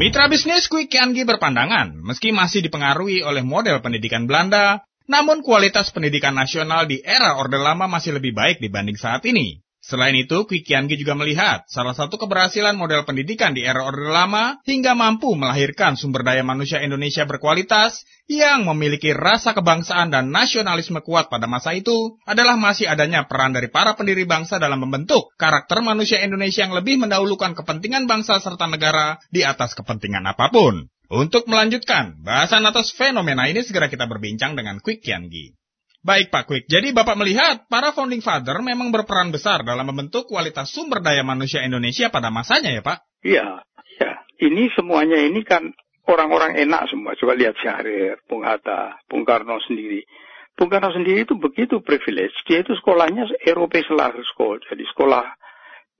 Mitra bisnis Quick Kiangi berpandangan, meski masih dipengaruhi oleh model pendidikan Belanda, namun kualitas pendidikan nasional di era Orde Lama masih lebih baik dibanding saat ini. Selain itu, Quick Kiangi juga melihat salah satu keberhasilan model pendidikan di era Orde Lama hingga mampu melahirkan sumber daya manusia Indonesia berkualitas yang memiliki rasa kebangsaan dan nasionalisme kuat pada masa itu adalah masih adanya peran dari para pendiri bangsa dalam membentuk karakter manusia Indonesia yang lebih mendahulukan kepentingan bangsa serta negara di atas kepentingan apa pun. Untuk melanjutkan bahasan atas fenomena ini segera kita berbincang dengan Quick Kiangi. Baik Pak Quick, jadi Bapak melihat para founding father memang berperan besar dalam membentuk kualitas sumber daya manusia Indonesia pada masanya ya Pak? Iya, ya. Ini semuanya ini kan orang-orang enak semua. Coba lihat Syahrir, Bung Hatta, Bung Karno sendiri. Bung Karno sendiri itu begitu privilege. Dia itu sekolahnya Eropa Selar School. Jadi sekolah,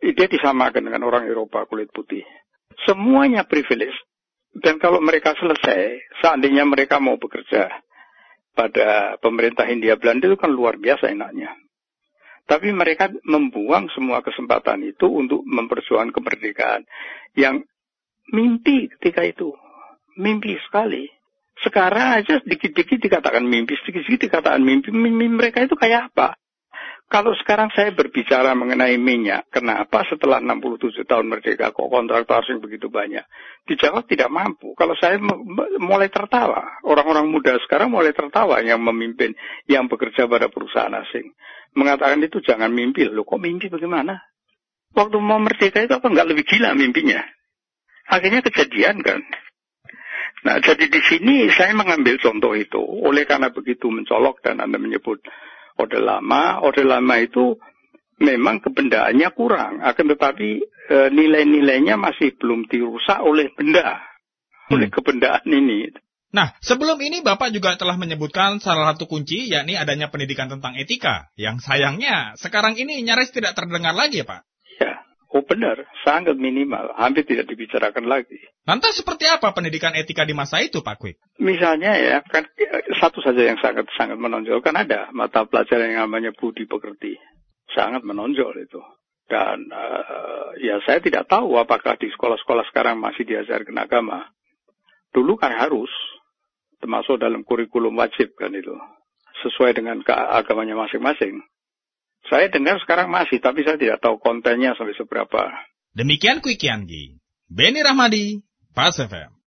dia disamakan dengan orang Eropa kulit putih. Semuanya privilege. Dan kalau mereka selesai, seandainya mereka mau bekerja, pada pemerintah Hindia Belanda itu kan luar biasa enaknya. Tapi mereka membuang semua kesempatan itu untuk memperjuangkan kemerdekaan. Yang mimpi ketika itu. Mimpi sekali. Sekarang aja sedikit-sedikit dikatakan mimpi, sedikit-sedikit dikatakan mimpi. Mimpi mereka itu kayak apa? Kalau sekarang saya berbicara mengenai minyak, kenapa setelah 67 tahun merdeka kok kontrak asing begitu banyak? Dijawab tidak mampu. Kalau saya mulai tertawa, orang-orang muda sekarang mulai tertawa yang memimpin, yang bekerja pada perusahaan asing. Mengatakan itu jangan mimpi. Loh kok mimpi bagaimana? Waktu mau merdeka itu apa nggak lebih gila mimpinya? Akhirnya kejadian kan. Nah, jadi di sini saya mengambil contoh itu. Oleh karena begitu mencolok dan Anda menyebut Orde Lama, Orde Lama itu memang kebendaannya kurang, akan tetapi e, nilai-nilainya masih belum dirusak oleh benda, hmm. oleh kebendaan ini. Nah, sebelum ini Bapak juga telah menyebutkan salah satu kunci, yakni adanya pendidikan tentang etika, yang sayangnya sekarang ini nyaris tidak terdengar lagi ya Pak? Oh benar, sangat minimal, hampir tidak dibicarakan lagi. Lantas seperti apa pendidikan etika di masa itu, Pak Kwik? Misalnya ya, kan satu saja yang sangat sangat menonjol kan ada mata pelajaran yang namanya budi pekerti, sangat menonjol itu. Dan uh, ya saya tidak tahu apakah di sekolah-sekolah sekarang masih diajarkan agama. Dulu kan harus, termasuk dalam kurikulum wajib kan itu, sesuai dengan agamanya masing-masing. Saya dengar sekarang masih, tapi saya tidak tahu kontennya sampai seberapa. Demikian Quick Yanggi. Beni Rahmadi, Passa, velho.